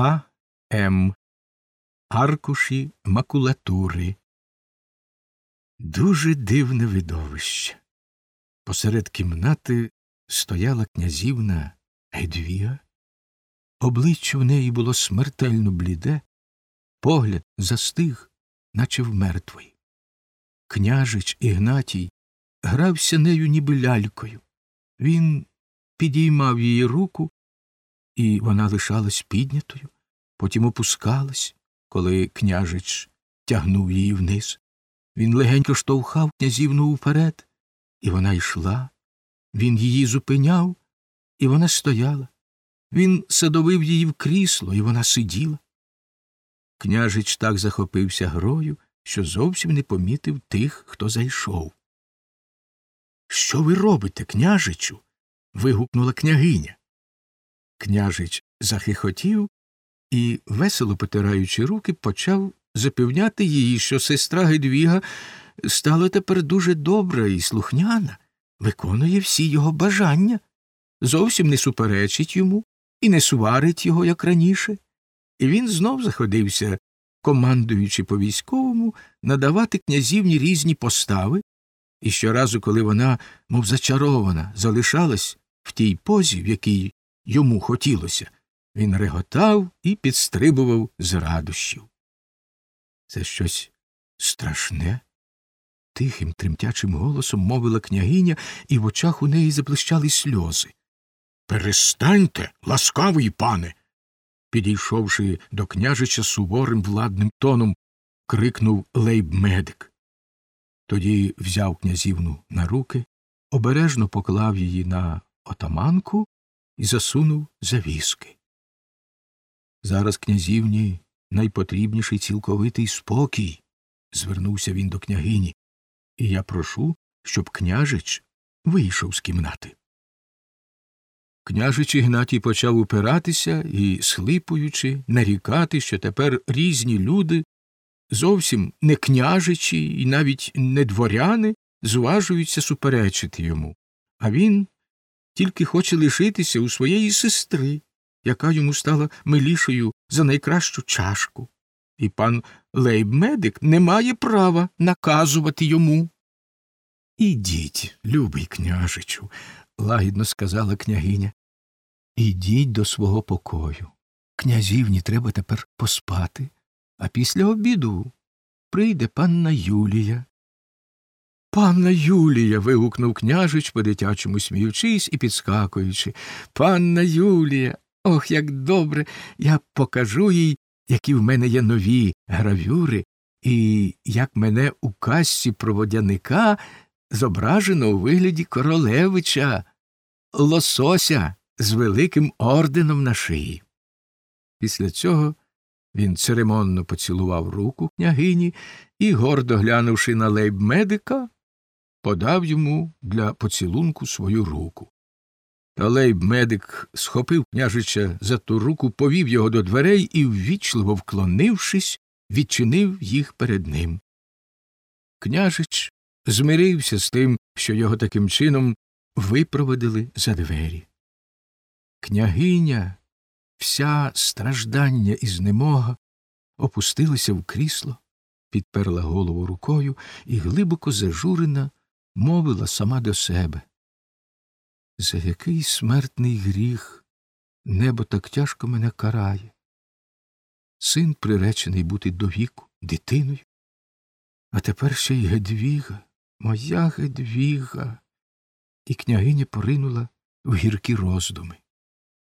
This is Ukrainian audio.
А. М. Аркуші макулатури. Дуже дивне видовище. Посеред кімнати стояла князівна Едвіга. Обличчя в неї було смертельно бліде, погляд застиг, наче в мертвої. Княжич Ігнатій грався нею ніби лялькою. Він підіймав її руку, і вона лишалась піднятою, потім опускалась, коли княжич тягнув її вниз. Він легенько штовхав князівну вперед, і вона йшла. Він її зупиняв, і вона стояла. Він садовив її в крісло, і вона сиділа. Княжич так захопився грою, що зовсім не помітив тих, хто зайшов. Що ви робите, княжичу? вигукнула княгиня. Княжич захихотів і, весело потираючи руки, почав запевняти її, що сестра Гедвіга стала тепер дуже добра і слухняна, виконує всі його бажання, зовсім не суперечить йому і не сварить його, як раніше. І він знов заходився, командуючи по військовому, надавати князівні різні постави, і щоразу, коли вона, мов зачарована, залишалась в тій позі, в якій йому хотілося, він реготав і підстрибував з радощів. Це щось страшне. Тихим, тремтячим голосом мовила княгиня, і в очах у неї заблищали сльози. Перестаньте, ласкавий пане. Підійшовши до княжича суворим владним тоном, крикнув лейб-медик. Тоді взяв князівну на руки, обережно поклав її на отаманку і засунув завіски. Зараз князівні найпотрібніший цілковитий спокій, звернувся він до княгині, і я прошу, щоб княжич вийшов з кімнати. Княжич Ігнатій почав упиратися і, схлипуючи, нарікати, що тепер різні люди, зовсім не княжичі і навіть не дворяни, зважуються суперечити йому, а він тільки хоче лишитися у своєї сестри, яка йому стала милішою за найкращу чашку, і пан лейб-медик не має права наказувати йому. Ідіть, любий княжичу, лагідно сказала княгиня. Ідіть до свого покою. Князівні треба тепер поспати, а після обіду прийде панна Юлія. Панна Юлія. вигукнув княжич, по дитячому сміючись і підскакуючи. Панна Юлія. Ох, як добре. Я покажу їй, які в мене є нові гравюри, і як мене у касці проводяника зображено у вигляді королевича, лосося з великим орденом на шиї. Після цього він церемонно поцілував руку княгині і, гордо глянувши на лейб-медика, подав йому для поцілунку свою руку. Та лейб-медик схопив княжича за ту руку, повів його до дверей і, ввічливо вклонившись, відчинив їх перед ним. Княжич змирився з тим, що його таким чином випроводили за двері. Княгиня, вся страждання і знемога, опустилася в крісло, підперла голову рукою і глибоко зажурена мовила сама до себе. За який смертний гріх небо так тяжко мене карає. Син приречений бути до віку, дитиною, а тепер ще й Гедвіга, моя Гедвіга, і княгиня поринула в гіркі роздуми.